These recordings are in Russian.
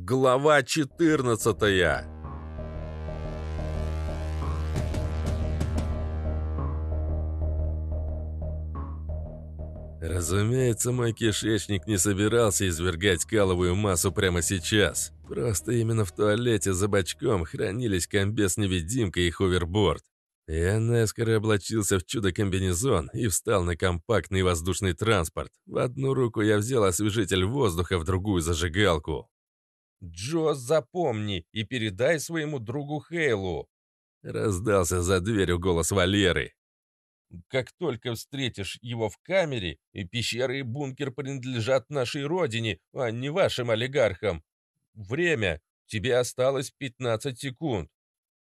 Глава 14 Разумеется, мой кишечник не собирался извергать каловую массу прямо сейчас. Просто именно в туалете за бачком хранились комбез-невидимка и ховерборд. Я наскоро облачился в чудо-комбинезон и встал на компактный воздушный транспорт. В одну руку я взял освежитель воздуха, в другую зажигалку. «Джо, запомни и передай своему другу Хейлу!» Раздался за дверью голос Валеры. «Как только встретишь его в камере, и пещеры и бункер принадлежат нашей родине, а не вашим олигархам. Время. Тебе осталось 15 секунд.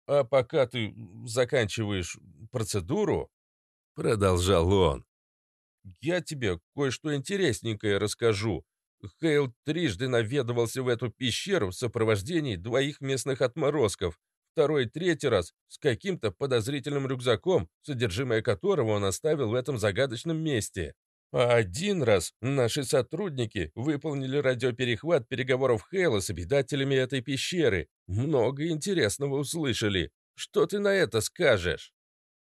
А пока ты заканчиваешь процедуру, продолжал он, я тебе кое-что интересненькое расскажу. Хейл трижды наведывался в эту пещеру в сопровождении двоих местных отморозков, второй и третий раз с каким-то подозрительным рюкзаком, содержимое которого он оставил в этом загадочном месте. А один раз наши сотрудники выполнили радиоперехват переговоров Хейла с обитателями этой пещеры. Много интересного услышали. Что ты на это скажешь?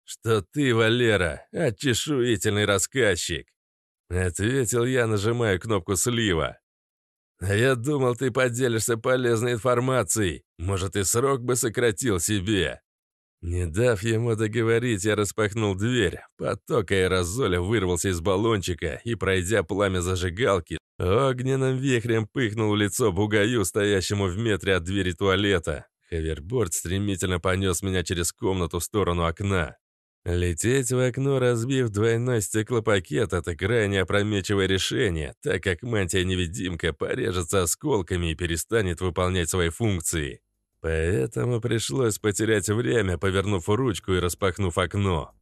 Что ты, Валера, очешуительный рассказчик. Ответил я, нажимая кнопку слива. А я думал, ты поделишься полезной информацией. Может, и срок бы сократил себе. Не дав ему договорить, я распахнул дверь. Поток аэрозоля вырвался из баллончика и, пройдя пламя зажигалки, огненным вихрем пыхнул в лицо бугаю, стоящему в метре от двери туалета. Хаверборд стремительно понес меня через комнату в сторону окна. Лететь в окно, разбив двойной стеклопакет, это крайне опрометчивое решение, так как мантия-невидимка порежется осколками и перестанет выполнять свои функции. Поэтому пришлось потерять время, повернув ручку и распахнув окно.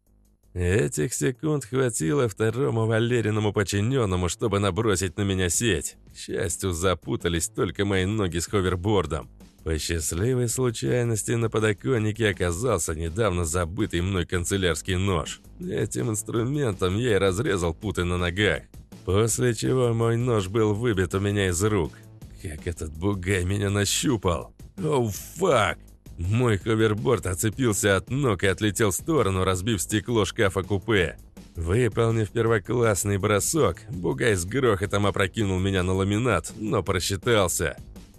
Этих секунд хватило второму Валериному подчиненному, чтобы набросить на меня сеть. К счастью, запутались только мои ноги с ховербордом. По счастливой случайности на подоконнике оказался недавно забытый мной канцелярский нож. Этим инструментом я и разрезал путы на ногах. После чего мой нож был выбит у меня из рук. Как этот бугай меня нащупал. Oh, fuck! Мой ховерборд отцепился от ног и отлетел в сторону, разбив стекло шкафа-купе. Выполнив первоклассный бросок, Бугай с грохотом опрокинул меня на ламинат, но просчитался.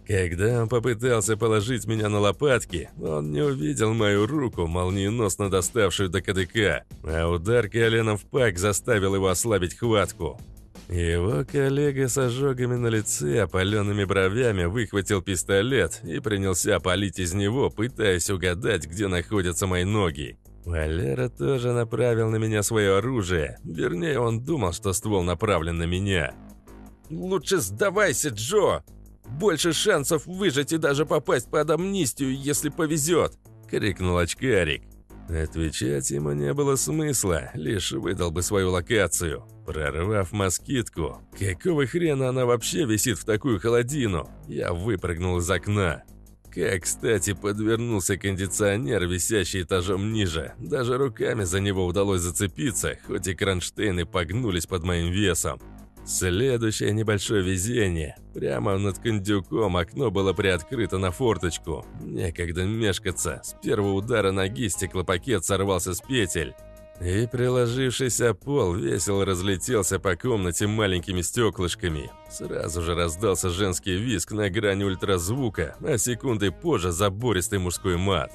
Когда он попытался положить меня на лопатки, он не увидел мою руку, молниеносно доставшую до кадыка, а удар коленом в пах заставил его ослабить хватку. Его коллега с ожогами на лице, опаленными бровями, выхватил пистолет и принялся палить из него, пытаясь угадать, где находятся мои ноги. Валера тоже направил на меня свое оружие. Вернее, он думал, что ствол направлен на меня. «Лучше сдавайся, Джо! Больше шансов выжить и даже попасть под амнистию, если повезет!» — крикнул очкарик. Отвечать ему не было смысла, лишь выдал бы свою локацию. Прорвав москитку, какого хрена она вообще висит в такую холодину? Я выпрыгнул из окна. Как, кстати, подвернулся кондиционер, висящий этажом ниже. Даже руками за него удалось зацепиться, хоть и кронштейны погнулись под моим весом. Следующее небольшое везение. Прямо над кондюком окно было приоткрыто на форточку. Некогда мешкаться. С первого удара ноги стеклопакет сорвался с петель. И, приложившись о пол, весело разлетелся по комнате маленькими стеклышками. Сразу же раздался женский визг на грани ультразвука, а секунды позже забористый мужской мат.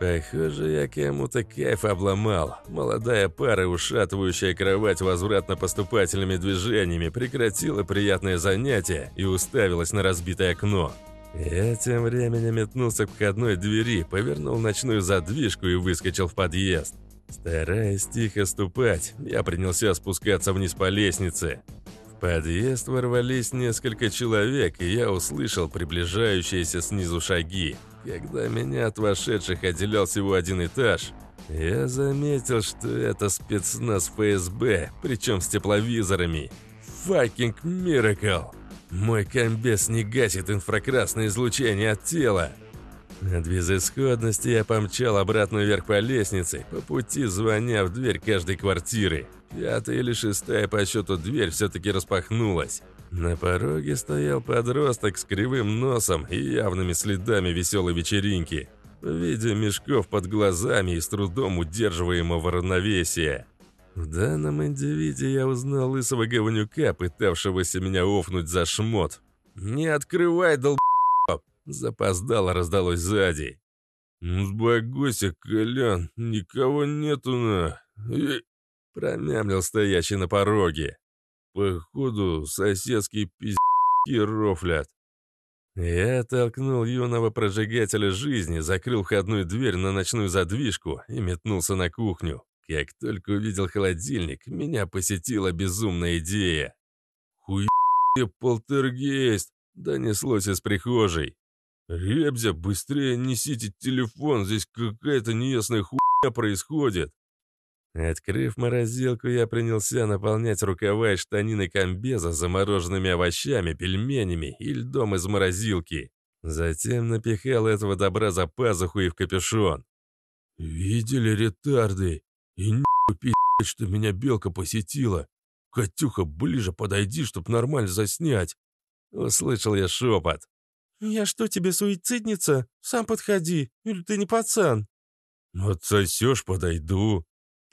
Похоже, я кому-то кайф обломал. Молодая пара, ушатывающая кровать возвратно-поступательными движениями, прекратила приятное занятие и уставилась на разбитое окно. Я тем временем метнулся к входной двери, повернул ночную задвижку и выскочил в подъезд. Стараясь тихо ступать, я принялся спускаться вниз по лестнице. Подъезд ворвались несколько человек, и я услышал приближающиеся снизу шаги. Когда меня от вошедших отделял всего один этаж, я заметил, что это спецназ ФСБ, причем с тепловизорами. Факинг миракл! Мой комбез не гасит инфракрасное излучение от тела. От безысходности я помчал обратно вверх по лестнице, по пути звоня в дверь каждой квартиры. Пятая или шестая по счету дверь все-таки распахнулась. На пороге стоял подросток с кривым носом и явными следами веселой вечеринки, в виде мешков под глазами и с трудом удерживаемого равновесия. В данном индивиде я узнал лысого говнюка, пытавшегося меня офнуть за шмот. «Не открывай, долб***!» Запоздало раздалось сзади. «Ну, сбогойся, Колян, никого нету на...» Промямлил стоящий на пороге. Походу, соседские пиздки рофлят. Я толкнул юного прожигателя жизни, закрыл входную дверь на ночную задвижку и метнулся на кухню. Как только увидел холодильник, меня посетила безумная идея. «Хуй полтергейст!» — донеслось из прихожей. «Ребзя, быстрее несите телефон, здесь какая-то неясная хуйня происходит!» Открыв морозилку, я принялся наполнять рукава и штанины комбеза замороженными овощами, пельменями и льдом из морозилки. Затем напихал этого добра за пазуху и в капюшон. «Видели ретарды? И пи***ть, что меня белка посетила. Катюха, ближе подойди, чтоб нормально заснять!» Услышал я шепот. «Я что, тебе суицидница? Сам подходи, или ты не пацан?» «Отсосешь, подойду»,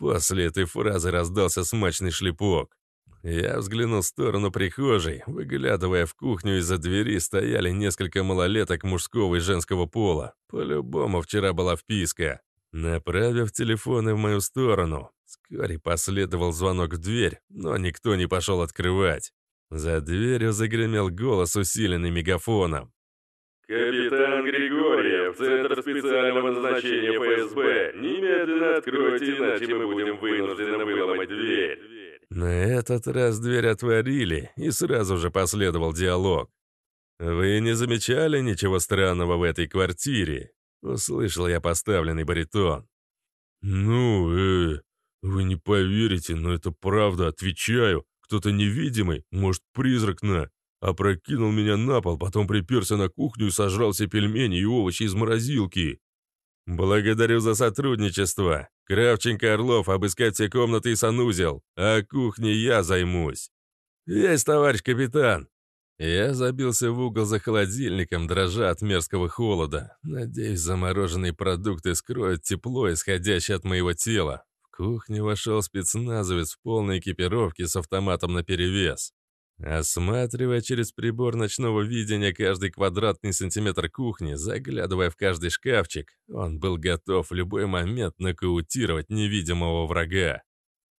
После этой фразы раздался смачный шлепок. Я взглянул в сторону прихожей, выглядывая в кухню из-за двери стояли несколько малолеток мужского и женского пола. По-любому вчера была вписка. Направив телефоны в мою сторону, вскоре последовал звонок в дверь, но никто не пошел открывать. За дверью загремел голос, усиленный мегафоном. «Капитан Григорьев, Центр специального назначения ФСБ, немедленно откройте, иначе мы будем вынуждены выломать дверь». На этот раз дверь отворили, и сразу же последовал диалог. «Вы не замечали ничего странного в этой квартире?» Услышал я поставленный баритон. «Ну, э, вы не поверите, но это правда, отвечаю. Кто-то невидимый, может, призрак на... Опрокинул меня на пол, потом приперся на кухню и сожрал все пельмени и овощи из морозилки. «Благодарю за сотрудничество. Кравченко, Орлов, обыскать все комнаты и санузел. А кухней я займусь». «Есть, товарищ капитан!» Я забился в угол за холодильником, дрожа от мерзкого холода. Надеюсь, замороженные продукты скроют тепло, исходящее от моего тела. В кухню вошел спецназовец в полной экипировке с автоматом наперевес. Осматривая через прибор ночного видения каждый квадратный сантиметр кухни, заглядывая в каждый шкафчик, он был готов в любой момент нокаутировать невидимого врага.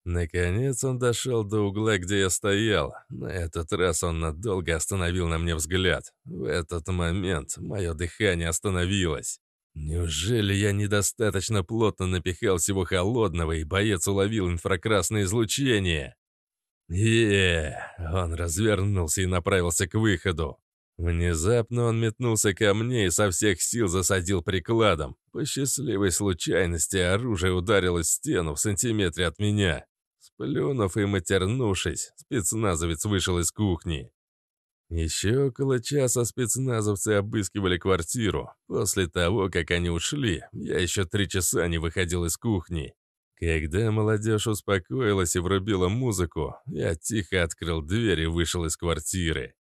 Наконец он дошел до угла, где я стоял. На этот раз он надолго остановил на мне взгляд. В этот момент мое дыхание остановилось. Неужели я недостаточно плотно напихал всего холодного, и боец уловил инфракрасное излучение? Е Он развернулся и направился к выходу. Внезапно он метнулся ко мне и со всех сил засадил прикладом. По счастливой случайности оружие ударилось в стену в сантиметре от меня. Сплюнув и матернувшись, спецназовец вышел из кухни. Еще около часа спецназовцы обыскивали квартиру. После того, как они ушли, я еще три часа не выходил из кухни. Когда молодежь успокоилась и врубила музыку, я тихо открыл дверь и вышел из квартиры.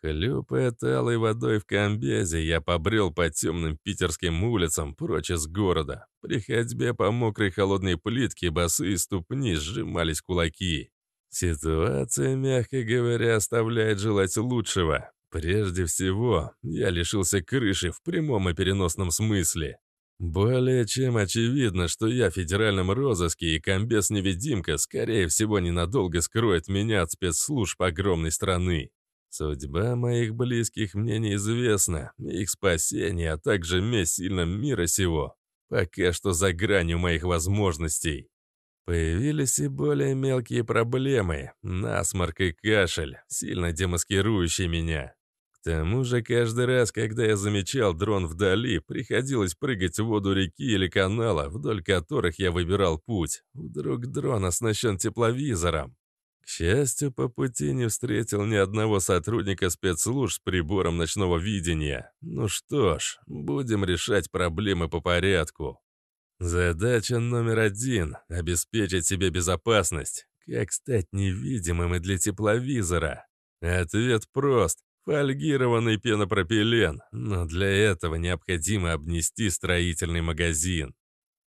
Хлюпая талой водой в комбезе, я побрел по темным питерским улицам прочь из города. При ходьбе по мокрой холодной плитке босые ступни сжимались кулаки. Ситуация, мягко говоря, оставляет желать лучшего. Прежде всего, я лишился крыши в прямом и переносном смысле. Более чем очевидно, что я в федеральном розыске, и комбез-невидимка, скорее всего, ненадолго скроет меня от спецслужб огромной страны. Судьба моих близких мне неизвестна, их спасение, а также месть сильном мира сего, пока что за гранью моих возможностей. Появились и более мелкие проблемы, насморк и кашель, сильно демаскирующие меня. К тому же каждый раз, когда я замечал дрон вдали, приходилось прыгать в воду реки или канала, вдоль которых я выбирал путь. Вдруг дрон оснащен тепловизором. К счастью, по пути не встретил ни одного сотрудника спецслужб с прибором ночного видения. Ну что ж, будем решать проблемы по порядку. Задача номер один — обеспечить себе безопасность. Как стать невидимым и для тепловизора? Ответ прост. Фольгированный пенопропилен, но для этого необходимо обнести строительный магазин.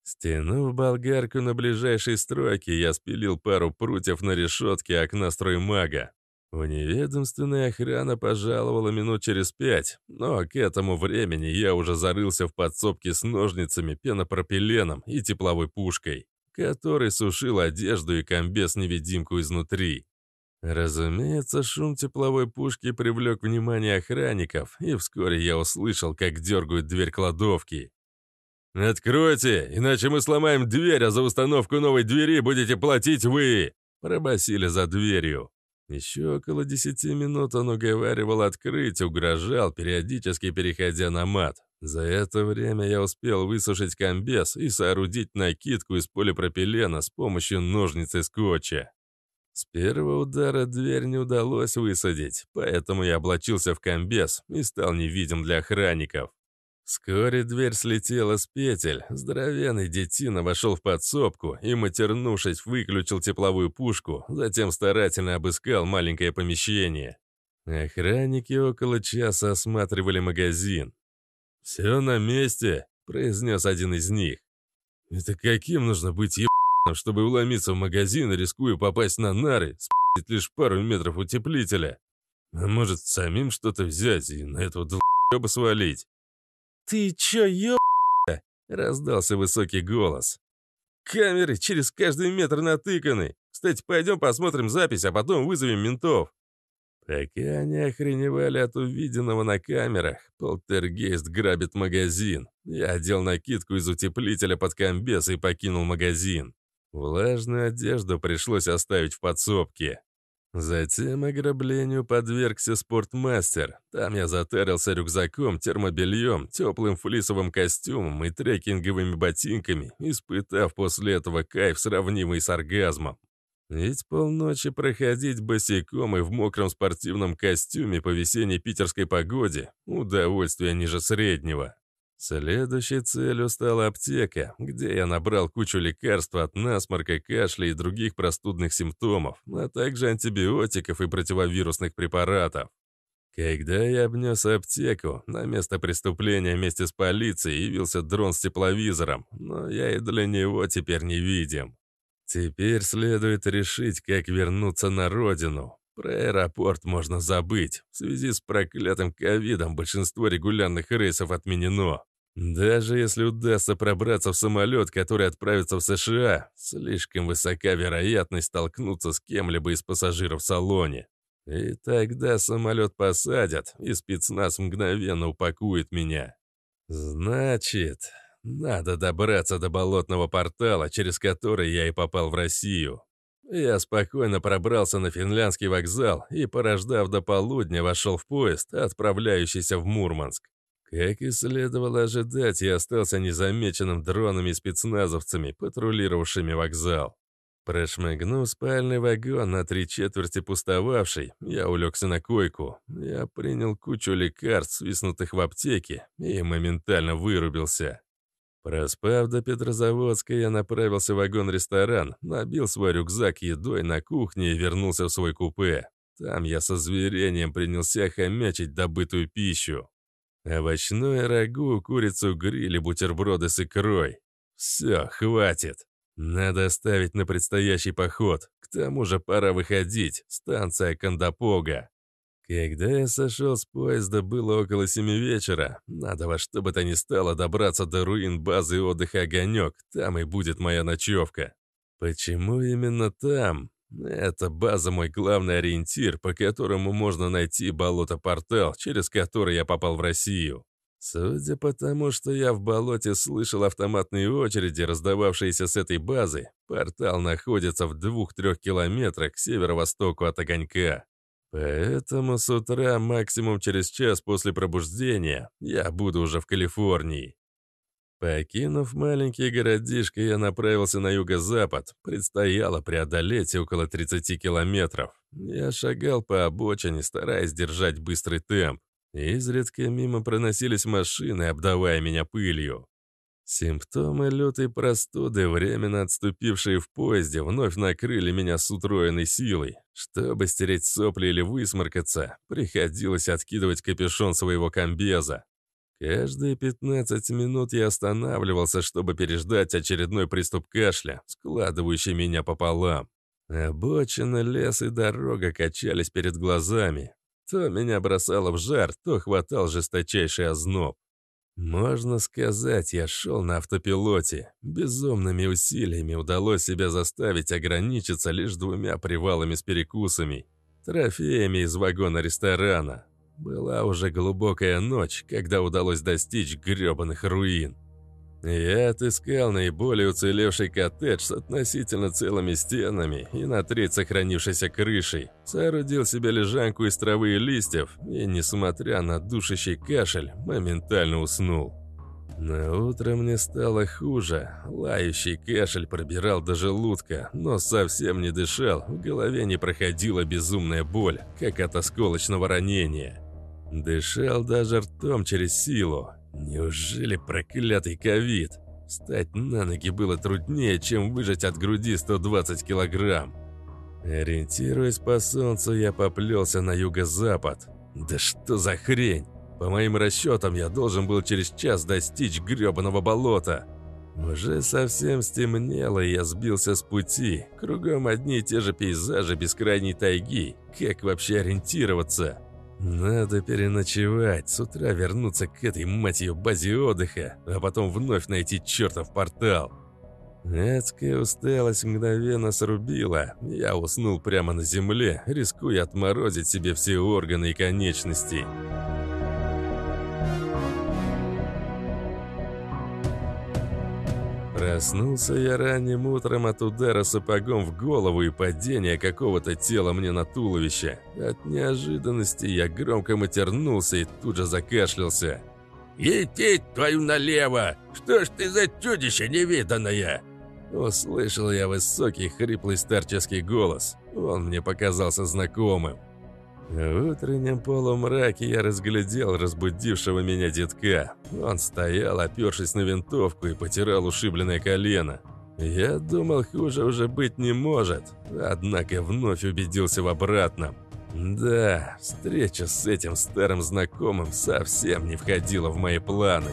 Стянув болгарку на ближайшей стройке, я спилил пару прутьев на решетке окна строймага. Вневедомственная охрана пожаловала минут через пять, но к этому времени я уже зарылся в подсобке с ножницами, пенопропиленом и тепловой пушкой, который сушил одежду и комбез-невидимку изнутри. Разумеется, шум тепловой пушки привлек внимание охранников, и вскоре я услышал, как дергают дверь кладовки. «Откройте, иначе мы сломаем дверь, а за установку новой двери будете платить вы!» Пробасили за дверью. Еще около десяти минут он уговаривал открыть, угрожал, периодически переходя на мат. За это время я успел высушить комбез и соорудить накидку из полипропилена с помощью ножниц и скотча. С первого удара дверь не удалось высадить, поэтому я облачился в комбез и стал невидим для охранников. Вскоре дверь слетела с петель, здоровенный детина вошел в подсобку и, матернувшись, выключил тепловую пушку, затем старательно обыскал маленькое помещение. Охранники около часа осматривали магазин. «Все на месте», — произнес один из них. «Это каким нужно быть ебаным, чтобы уломиться в магазин, рискуя попасть на нары, спить лишь пару метров утеплителя? А может, самим что-то взять и на этого долбоеба свалить?» «Ты чё, ёб***а?» — раздался высокий голос. «Камеры через каждый метр натыканы. Кстати, пойдем посмотрим запись, а потом вызовем ментов». Пока они охреневали от увиденного на камерах, полтергейст грабит магазин. Я одел накидку из утеплителя под комбез и покинул магазин. Влажную одежду пришлось оставить в подсобке. Затем ограблению подвергся спортмастер. Там я затарился рюкзаком, термобельем, теплым флисовым костюмом и трекинговыми ботинками, испытав после этого кайф, сравнимый с оргазмом. Ведь полночи проходить босиком и в мокром спортивном костюме по весенней питерской погоде – удовольствие ниже среднего. Следующей целью стала аптека, где я набрал кучу лекарств от насморка, кашля и других простудных симптомов, а также антибиотиков и противовирусных препаратов. Когда я обнес аптеку, на место преступления вместе с полицией явился дрон с тепловизором, но я и для него теперь не видим. Теперь следует решить, как вернуться на родину. Про аэропорт можно забыть. В связи с проклятым ковидом большинство регулярных рейсов отменено. Даже если удастся пробраться в самолет, который отправится в США, слишком высока вероятность столкнуться с кем-либо из пассажиров в салоне. И тогда самолет посадят, и спецназ мгновенно упакует меня. Значит, надо добраться до болотного портала, через который я и попал в Россию. Я спокойно пробрался на финляндский вокзал и, порождав до полудня, вошел в поезд, отправляющийся в Мурманск. Как и следовало ожидать, я остался незамеченным дронами и спецназовцами, патрулировавшими вокзал. Прошмыгнув спальный вагон на три четверти пустовавший, я улегся на койку. Я принял кучу лекарств, свистнутых в аптеке, и моментально вырубился. Проспав до Петрозаводска, я направился в вагон-ресторан, набил свой рюкзак едой на кухне и вернулся в свой купе. Там я со зверением принялся хомячить добытую пищу. Овощное рагу, курицу гриль и бутерброды с икрой. Все, хватит. Надо оставить на предстоящий поход. К тому же пора выходить. Станция Кандапога. Когда я сошел с поезда, было около семи вечера. Надо во что бы то ни стало добраться до руин базы отдыха «Огонек». Там и будет моя ночевка. Почему именно там? Это база мой главный ориентир, по которому можно найти болото-портал, через который я попал в Россию. Судя по тому, что я в болоте слышал автоматные очереди, раздававшиеся с этой базы, портал находится в двух-трех километрах к северо-востоку от огонька. Поэтому с утра, максимум через час после пробуждения, я буду уже в Калифорнии. Покинув маленький городишко, я направился на юго-запад. Предстояло преодолеть около 30 километров. Я шагал по обочине, стараясь держать быстрый темп. Изредка мимо проносились машины, обдавая меня пылью. Симптомы лютой простуды, временно отступившие в поезде, вновь накрыли меня с утроенной силой. Чтобы стереть сопли или высморкаться, приходилось откидывать капюшон своего комбеза. Каждые 15 минут я останавливался, чтобы переждать очередной приступ кашля, складывающий меня пополам. Обочина, лес и дорога качались перед глазами. То меня бросало в жар, то хватал жесточайший озноб. Можно сказать, я шел на автопилоте. Безумными усилиями удалось себя заставить ограничиться лишь двумя привалами с перекусами, трофеями из вагона ресторана. Была уже глубокая ночь, когда удалось достичь грёбаных руин. Я отыскал наиболее уцелевший коттедж с относительно целыми стенами и на треть сохранившейся крышей. Соорудил себе лежанку из травы и листьев и, несмотря на душащий кашель, моментально уснул. На утро мне стало хуже. Лающий кашель пробирал до желудка, но совсем не дышал, в голове не проходила безумная боль, как от осколочного ранения. Дышал даже ртом через силу. Неужели проклятый ковид? Встать на ноги было труднее, чем выжать от груди 120 килограмм. Ориентируясь по солнцу, я поплелся на юго-запад. Да что за хрень? По моим расчетам, я должен был через час достичь гребаного болота. Уже совсем стемнело, и я сбился с пути. Кругом одни и те же пейзажи бескрайней тайги. Как вообще ориентироваться? Надо переночевать, с утра вернуться к этой, мать ее, базе отдыха, а потом вновь найти чертов портал. Адская усталость мгновенно срубила. Я уснул прямо на земле, рискуя отморозить себе все органы и конечности. Проснулся я ранним утром от удара сапогом в голову и падения какого-то тела мне на туловище. От неожиданности я громко матернулся и тут же закашлялся. «Етить твою налево! Что ж ты за чудище невиданное?» Услышал я высокий хриплый старческий голос. Он мне показался знакомым. В утреннем полумраке я разглядел разбудившего меня детка. Он стоял, опершись на винтовку и потирал ушибленное колено. Я думал, хуже уже быть не может, однако вновь убедился в обратном. Да, встреча с этим старым знакомым совсем не входила в мои планы.